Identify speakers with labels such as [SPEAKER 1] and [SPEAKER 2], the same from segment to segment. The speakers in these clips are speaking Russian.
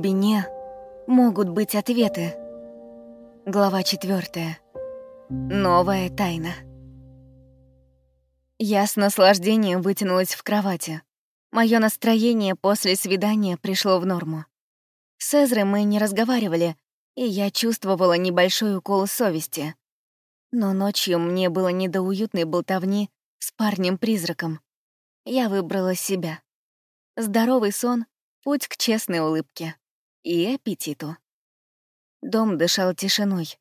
[SPEAKER 1] глубине могут быть ответы. Глава четвертая. Новая тайна. Я с наслаждением вытянулась в кровати. Мое настроение после свидания пришло в норму. С Эзрой мы не разговаривали, и я чувствовала небольшой укол совести. Но ночью мне было не до уютной болтовни с парнем-призраком. Я выбрала себя. Здоровый сон — путь к честной улыбке и аппетиту. Дом дышал тишиной.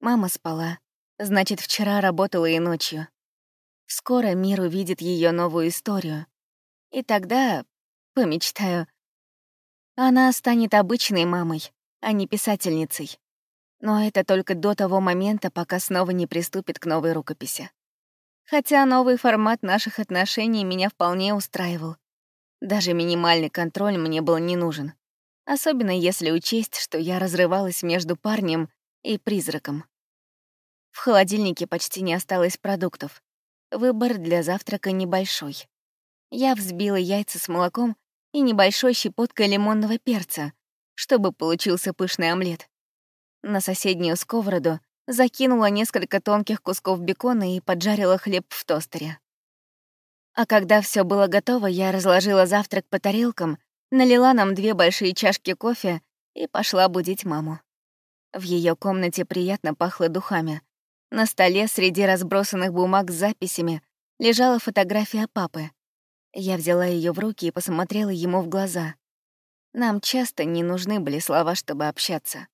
[SPEAKER 1] Мама спала. Значит, вчера работала и ночью. Скоро мир увидит ее новую историю. И тогда, помечтаю, она станет обычной мамой, а не писательницей. Но это только до того момента, пока снова не приступит к новой рукописи. Хотя новый формат наших отношений меня вполне устраивал. Даже минимальный контроль мне был не нужен. Особенно если учесть, что я разрывалась между парнем и призраком. В холодильнике почти не осталось продуктов. Выбор для завтрака небольшой. Я взбила яйца с молоком и небольшой щепоткой лимонного перца, чтобы получился пышный омлет. На соседнюю сковороду закинула несколько тонких кусков бекона и поджарила хлеб в тостере. А когда все было готово, я разложила завтрак по тарелкам, налила нам две большие чашки кофе и пошла будить маму. В ее комнате приятно пахло духами. На столе среди разбросанных бумаг с записями лежала фотография папы. Я взяла ее в руки и посмотрела ему в глаза. Нам часто не нужны были слова, чтобы общаться.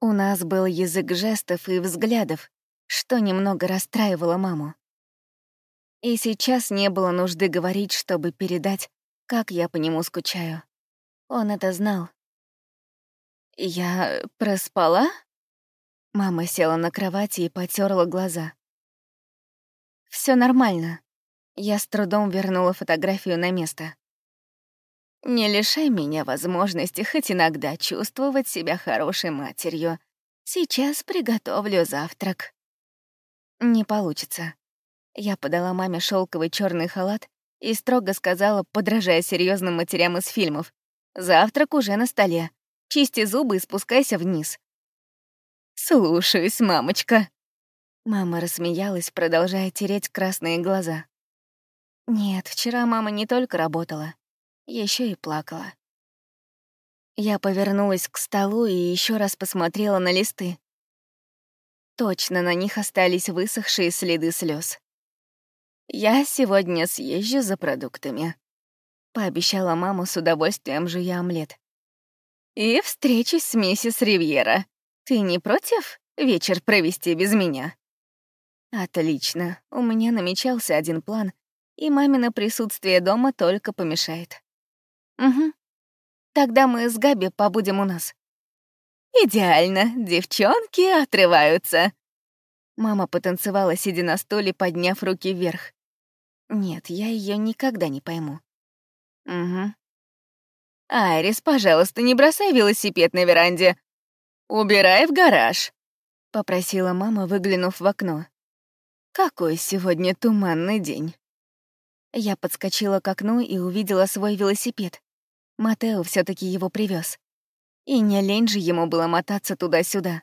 [SPEAKER 1] У нас был язык жестов и взглядов, что немного расстраивало маму. И сейчас не было нужды говорить, чтобы передать, как я по нему скучаю. Он это знал. «Я проспала?» Мама села на кровати и потерла глаза. Все нормально». Я с трудом вернула фотографию на место. «Не лишай меня возможности хоть иногда чувствовать себя хорошей матерью. Сейчас приготовлю завтрак». «Не получится. Я подала маме шелковый черный халат и строго сказала, подражая серьезным матерям из фильмов, «Завтрак уже на столе. Чисти зубы и спускайся вниз». «Слушаюсь, мамочка». Мама рассмеялась, продолжая тереть красные глаза. Нет, вчера мама не только работала, еще и плакала. Я повернулась к столу и еще раз посмотрела на листы. Точно на них остались высохшие следы слез. «Я сегодня съезжу за продуктами», — пообещала мама с удовольствием жуя омлет. «И встречусь с миссис Ривьера. Ты не против вечер провести без меня?» «Отлично. У меня намечался один план, и мамино присутствие дома только помешает». «Угу. Тогда мы с Габи побудем у нас». «Идеально. Девчонки отрываются», Мама потанцевала, сидя на стуле, подняв руки вверх. Нет, я ее никогда не пойму. Угу. «Айрис, пожалуйста, не бросай велосипед на веранде. Убирай в гараж», — попросила мама, выглянув в окно. «Какой сегодня туманный день». Я подскочила к окну и увидела свой велосипед. Матео все таки его привез. И не лень же ему было мотаться туда-сюда.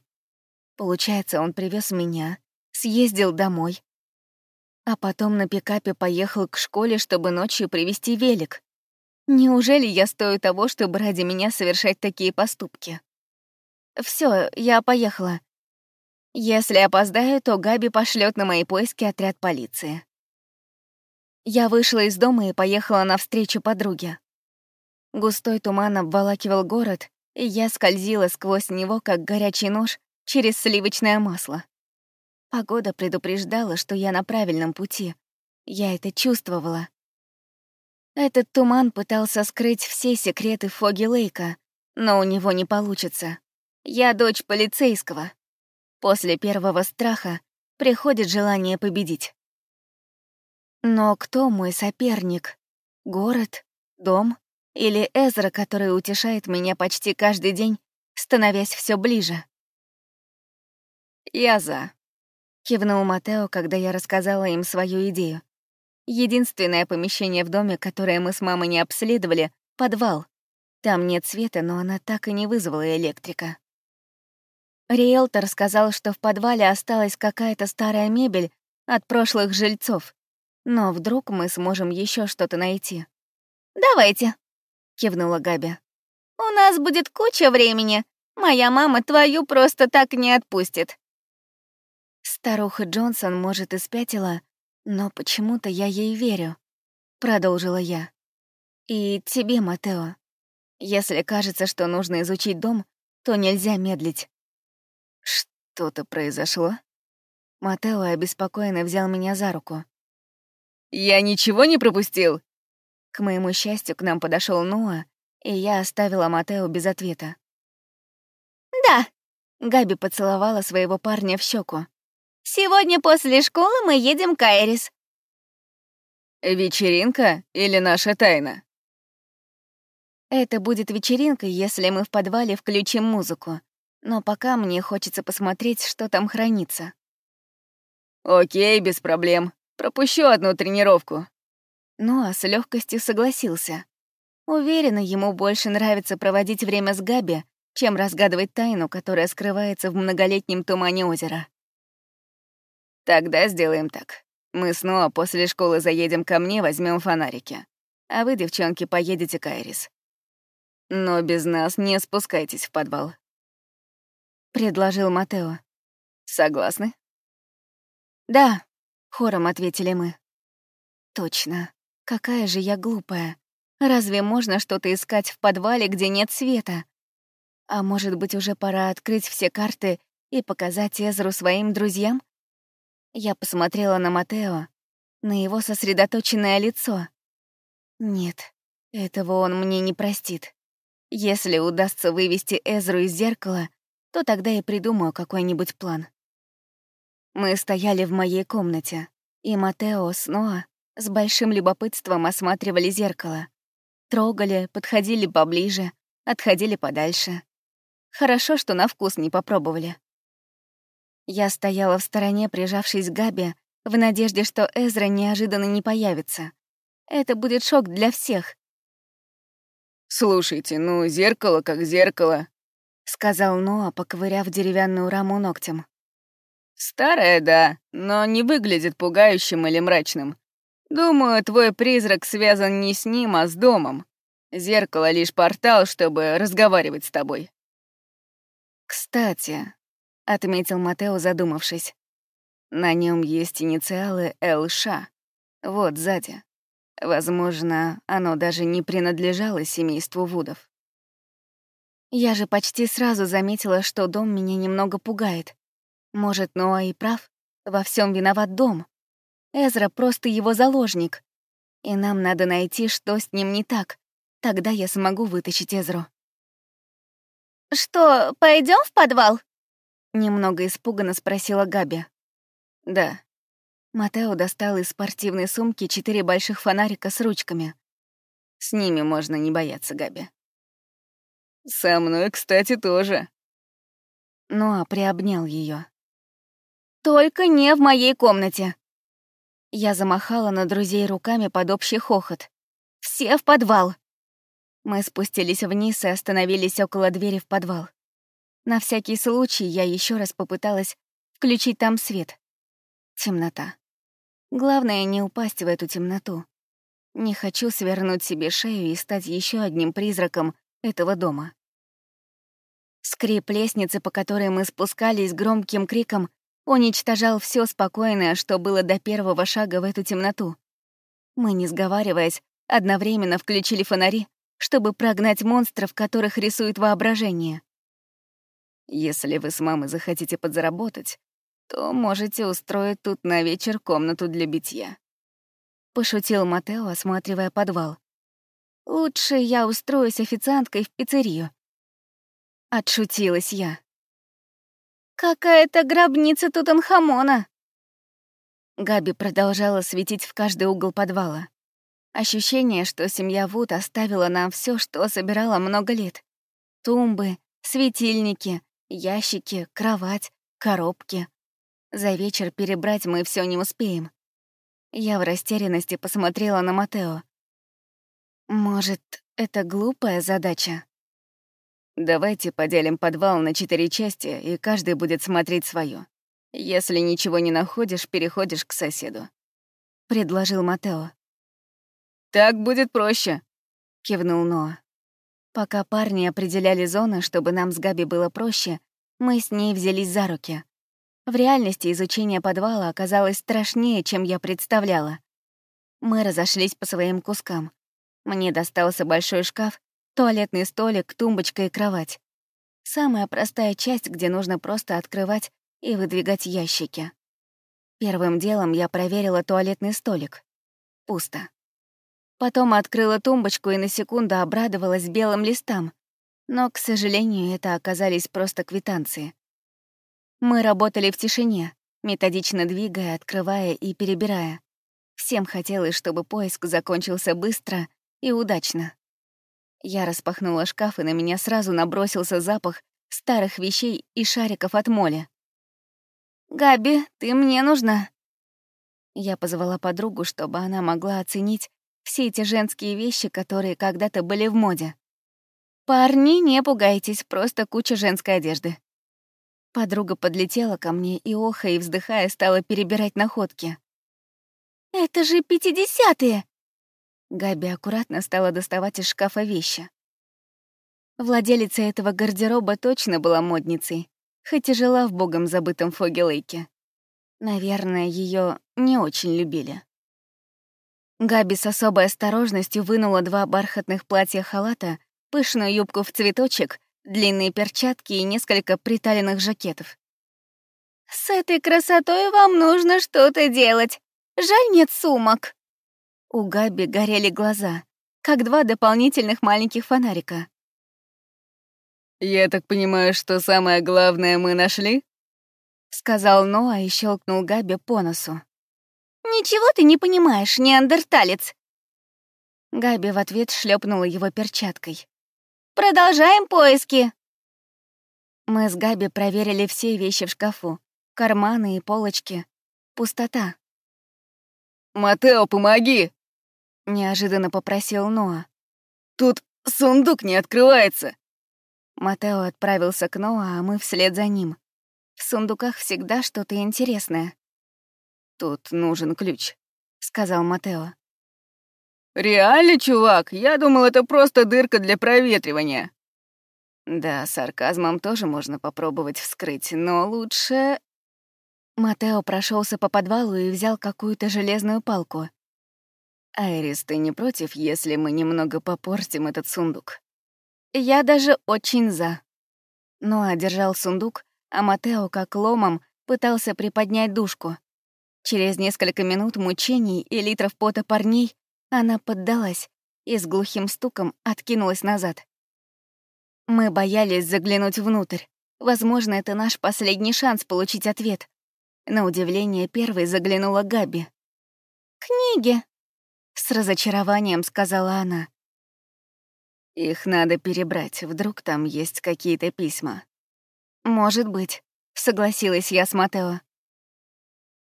[SPEAKER 1] Получается, он привез меня, съездил домой, а потом на пикапе поехал к школе, чтобы ночью привезти велик. Неужели я стою того, чтобы ради меня совершать такие поступки? Все, я поехала. Если опоздаю, то Габи пошлет на мои поиски отряд полиции. Я вышла из дома и поехала навстречу подруге. Густой туман обволакивал город, и я скользила сквозь него, как горячий нож, через сливочное масло. Погода предупреждала, что я на правильном пути. Я это чувствовала. Этот туман пытался скрыть все секреты Фоги Лейка, но у него не получится. Я дочь полицейского. После первого страха приходит желание победить. Но кто мой соперник? Город? Дом? Или Эзра, который утешает меня почти каждый день, становясь все ближе? Я за. Кивнул Матео, когда я рассказала им свою идею. Единственное помещение в доме, которое мы с мамой не обследовали — подвал. Там нет света, но она так и не вызвала электрика. Риэлтор сказал, что в подвале осталась какая-то старая мебель от прошлых жильцов. Но вдруг мы сможем еще что-то найти. «Давайте», — кивнула Габи. «У нас будет куча времени. Моя мама твою просто так не отпустит». Старуха Джонсон, может, и спятила, но почему-то я ей верю, — продолжила я. И тебе, Матео. Если кажется, что нужно изучить дом, то нельзя медлить. Что-то произошло? Матео обеспокоенно взял меня за руку. «Я ничего не пропустил?» К моему счастью, к нам подошел Ноа, и я оставила Матео без ответа. «Да», — Габи поцеловала своего парня в щеку. «Сегодня после школы мы едем к Айрис». «Вечеринка или наша тайна?» Это будет вечеринка, если мы в подвале включим музыку. Но пока мне хочется посмотреть, что там хранится. «Окей, без проблем. Пропущу одну тренировку». Ну, а с легкостью согласился. Уверена, ему больше нравится проводить время с Габи, чем разгадывать тайну, которая скрывается в многолетнем тумане озера. Тогда сделаем так. Мы снова после школы заедем ко мне, возьмем фонарики. А вы, девчонки, поедете к Айрис. Но без нас не спускайтесь в подвал. Предложил Матео. Согласны? Да, хором ответили мы. Точно. Какая же я глупая. Разве можно что-то искать в подвале, где нет света? А может быть, уже пора открыть все карты и показать Эзру своим друзьям? Я посмотрела на Матео, на его сосредоточенное лицо. Нет, этого он мне не простит. Если удастся вывести Эзру из зеркала, то тогда и придумаю какой-нибудь план. Мы стояли в моей комнате, и Матео с Ноа с большим любопытством осматривали зеркало. Трогали, подходили поближе, отходили подальше. Хорошо, что на вкус не попробовали. Я стояла в стороне, прижавшись к Габи, в надежде, что Эзра неожиданно не появится. Это будет шок для всех. «Слушайте, ну, зеркало как зеркало», — сказал Ноа, поковыряв деревянную раму ногтем. «Старое, да, но не выглядит пугающим или мрачным. Думаю, твой призрак связан не с ним, а с домом. Зеркало — лишь портал, чтобы разговаривать с тобой». «Кстати», — отметил Матео, задумавшись, «на нем есть инициалы ЛШ. Вот сзади. Возможно, оно даже не принадлежало семейству Вудов». Я же почти сразу заметила, что дом меня немного пугает. Может, Ноа и прав, во всем виноват дом. Эзра просто его заложник. И нам надо найти, что с ним не так. Тогда я смогу вытащить Эзру. «Что, пойдем в подвал?» Немного испуганно спросила Габи. «Да». Матео достал из спортивной сумки четыре больших фонарика с ручками. С ними можно не бояться, Габи. «Со мной, кстати, тоже». Ноа приобнял ее. «Только не в моей комнате», я замахала на друзей руками под общий хохот. «Все в подвал!» Мы спустились вниз и остановились около двери в подвал. На всякий случай я еще раз попыталась включить там свет. Темнота. Главное, не упасть в эту темноту. Не хочу свернуть себе шею и стать еще одним призраком этого дома. Скрип лестницы, по которой мы спускались громким криком, уничтожал все спокойное, что было до первого шага в эту темноту. Мы, не сговариваясь, одновременно включили фонари, чтобы прогнать монстров, которых рисует воображение. Если вы с мамой захотите подзаработать, то можете устроить тут на вечер комнату для битья. Пошутил Матео, осматривая подвал. Лучше я устроюсь официанткой в пиццерию. Отшутилась я. «Какая-то гробница Тутанхамона!» Габи продолжала светить в каждый угол подвала. Ощущение, что семья Вуд оставила нам все, что собирала много лет. Тумбы, светильники, ящики, кровать, коробки. За вечер перебрать мы все не успеем. Я в растерянности посмотрела на Матео. «Может, Это глупая задача.
[SPEAKER 2] Давайте поделим подвал на четыре части, и каждый будет смотреть свое. Если ничего не находишь, переходишь к соседу.
[SPEAKER 1] Предложил Матео.
[SPEAKER 2] Так будет проще,
[SPEAKER 1] кивнул Ноа. Пока парни определяли зоны, чтобы нам с Габи было проще, мы с ней взялись за руки. В реальности изучение подвала оказалось страшнее, чем я представляла. Мы разошлись по своим кускам. Мне достался большой шкаф, туалетный столик, тумбочка и кровать. Самая простая часть, где нужно просто открывать и выдвигать ящики. Первым делом я проверила туалетный столик. Пусто. Потом открыла тумбочку и на секунду обрадовалась белым листам. Но, к сожалению, это оказались просто квитанции. Мы работали в тишине, методично двигая, открывая и перебирая. Всем хотелось, чтобы поиск закончился быстро и удачно. Я распахнула шкаф, и на меня сразу набросился запах старых вещей и шариков от моли. «Габи, ты мне нужна!» Я позвала подругу, чтобы она могла оценить все эти женские вещи, которые когда-то были в моде. «Парни, не пугайтесь, просто куча женской одежды». Подруга подлетела ко мне и, охая и вздыхая, стала перебирать находки. «Это же пятидесятые!» Габи аккуратно стала доставать из шкафа вещи. Владелица этого гардероба точно была модницей, хоть и жила в богом забытом Фогелейке. Наверное, ее не очень любили. Габи с особой осторожностью вынула два бархатных платья-халата, пышную юбку в цветочек, длинные перчатки и несколько приталенных жакетов. «С этой красотой вам нужно что-то делать. Жаль, нет сумок». У Габи горели глаза, как два дополнительных маленьких фонарика.
[SPEAKER 2] «Я так понимаю, что самое главное мы нашли?»
[SPEAKER 1] — сказал Ноа и щелкнул Габи по носу. «Ничего ты не понимаешь, неандерталец!» Габи в ответ шлепнула его перчаткой. «Продолжаем поиски!» Мы с Габи проверили все вещи в шкафу. Карманы и полочки. Пустота.
[SPEAKER 2] «Матео, помоги!»
[SPEAKER 1] — неожиданно попросил Ноа.
[SPEAKER 2] «Тут сундук не открывается!»
[SPEAKER 1] Матео отправился к Ноа, а мы вслед за ним. В сундуках всегда что-то интересное.
[SPEAKER 2] «Тут нужен ключ», — сказал Матео.
[SPEAKER 3] «Реально, чувак? Я думал, это просто дырка для проветривания».
[SPEAKER 2] Да, сарказмом тоже можно попробовать вскрыть, но лучше...
[SPEAKER 1] Матео прошелся по подвалу и взял какую-то железную палку.
[SPEAKER 2] «Айрис, ты не против, если мы немного попортим этот сундук?»
[SPEAKER 1] «Я даже очень за». Ноа держал сундук, а Матео, как ломом, пытался приподнять душку. Через несколько минут мучений и литров пота парней она поддалась и с глухим стуком откинулась назад. Мы боялись заглянуть внутрь. Возможно, это наш последний шанс получить ответ. На удивление первой заглянула Габи. «Книги!» — с разочарованием сказала она.
[SPEAKER 2] «Их надо перебрать, вдруг там есть какие-то письма».
[SPEAKER 1] «Может быть», — согласилась я с Матео.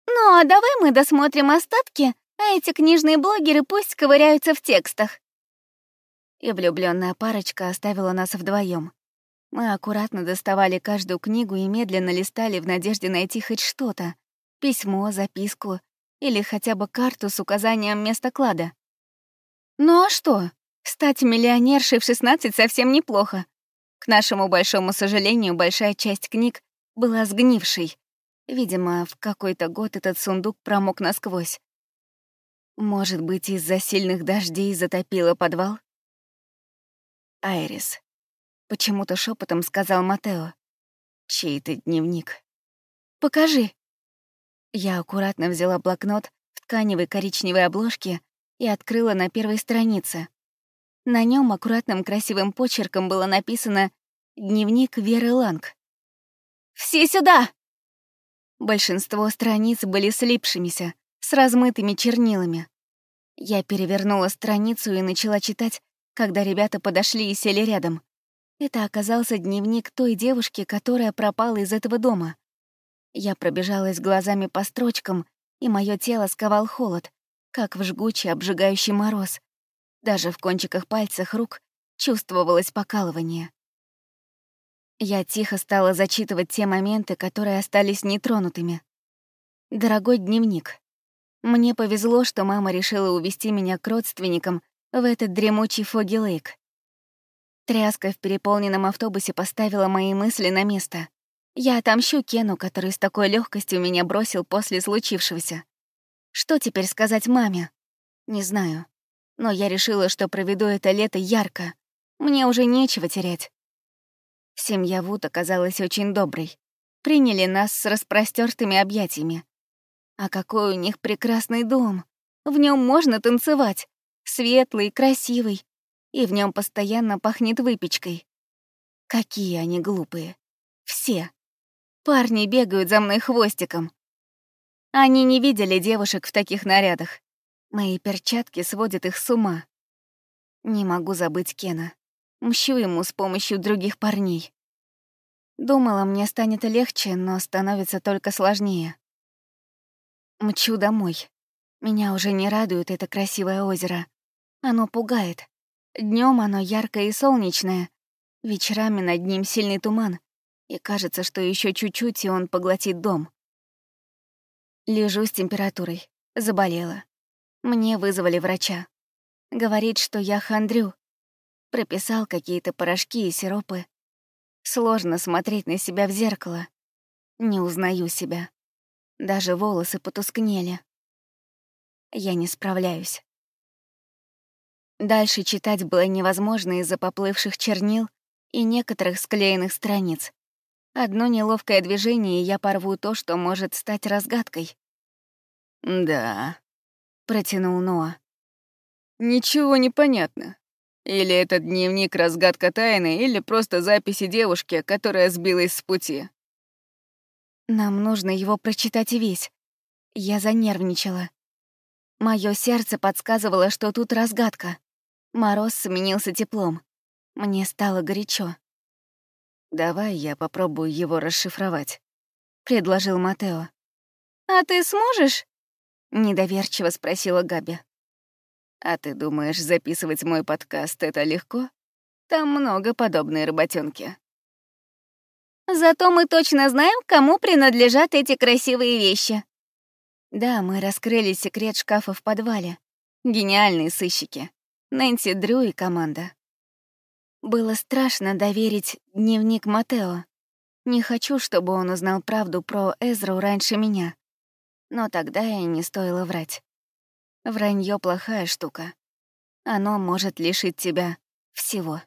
[SPEAKER 4] «Ну, а давай мы досмотрим остатки, а эти книжные блогеры пусть ковыряются в текстах».
[SPEAKER 1] И влюбленная парочка оставила нас вдвоем. Мы аккуратно доставали каждую книгу и медленно листали в надежде найти хоть что-то. Письмо, записку или хотя бы карту с указанием места клада. Ну а что? Стать миллионершей в 16 совсем неплохо. К нашему большому сожалению, большая часть книг была сгнившей. Видимо, в какой-то год этот сундук промок насквозь. Может быть, из-за сильных дождей затопило подвал? Айрис. Почему-то шепотом сказал Матео. Чей-то дневник. Покажи. Я аккуратно взяла блокнот в тканевой коричневой обложке и открыла на первой странице. На нем аккуратным красивым почерком было написано «Дневник Веры Ланг».
[SPEAKER 4] «Все сюда!»
[SPEAKER 1] Большинство страниц были слипшимися, с размытыми чернилами. Я перевернула страницу и начала читать, когда ребята подошли и сели рядом. Это оказался дневник той девушки, которая пропала из этого дома. Я пробежалась глазами по строчкам, и мое тело сковал холод, как в жгучий обжигающий мороз. Даже в кончиках пальцев рук чувствовалось покалывание. Я тихо стала зачитывать те моменты, которые остались нетронутыми. Дорогой дневник. Мне повезло, что мама решила увести меня к родственникам в этот дремучий Фоги-Лейк. Тряска в переполненном автобусе поставила мои мысли на место. Я отомщу Кену, который с такой легкостью меня бросил после случившегося. Что теперь сказать маме? Не знаю. Но я решила, что проведу это лето ярко. Мне уже нечего терять. Семья Вуд оказалась очень доброй. Приняли нас с распростертыми объятиями. А какой у них прекрасный дом. В нем можно танцевать. Светлый, красивый. И в нем постоянно пахнет выпечкой. Какие они глупые. Все. Парни бегают за мной хвостиком. Они не видели девушек в таких нарядах. Мои перчатки сводят их с ума. Не могу забыть Кена. Мщу ему с помощью других парней. Думала, мне станет легче, но становится только сложнее. Мчу домой. Меня уже не радует это красивое озеро. Оно пугает. Днем оно яркое и солнечное. Вечерами над ним сильный туман, и кажется, что еще чуть-чуть, и он поглотит дом. Лежу с температурой. Заболела. Мне вызвали врача. Говорит, что я хандрю. Прописал какие-то порошки и сиропы. Сложно смотреть на себя в зеркало. Не узнаю себя. Даже волосы потускнели. Я не справляюсь. Дальше читать было невозможно из-за поплывших чернил и некоторых склеенных страниц. Одно неловкое движение, и я порву то, что может стать разгадкой.
[SPEAKER 3] «Да», —
[SPEAKER 1] протянул Ноа.
[SPEAKER 3] «Ничего не понятно. Или этот дневник разгадка тайны, или просто записи девушки, которая сбилась с пути».
[SPEAKER 1] «Нам нужно его прочитать весь». Я занервничала. Моё сердце подсказывало, что тут разгадка. Мороз сменился теплом. Мне стало горячо.
[SPEAKER 2] «Давай я попробую его расшифровать», —
[SPEAKER 1] предложил Матео.
[SPEAKER 4] «А ты сможешь?»
[SPEAKER 1] — недоверчиво спросила Габи.
[SPEAKER 2] «А ты думаешь, записывать мой подкаст — это легко? Там много подобной работенки».
[SPEAKER 4] «Зато мы точно знаем, кому принадлежат эти красивые вещи».
[SPEAKER 1] Да, мы раскрыли секрет шкафа в подвале. Гениальные сыщики. Нэнси Дрю и команда. Было страшно доверить дневник Матео. Не хочу, чтобы он узнал правду про Эзру раньше меня. Но тогда и не стоило врать. Вранье плохая штука. Оно может лишить тебя всего.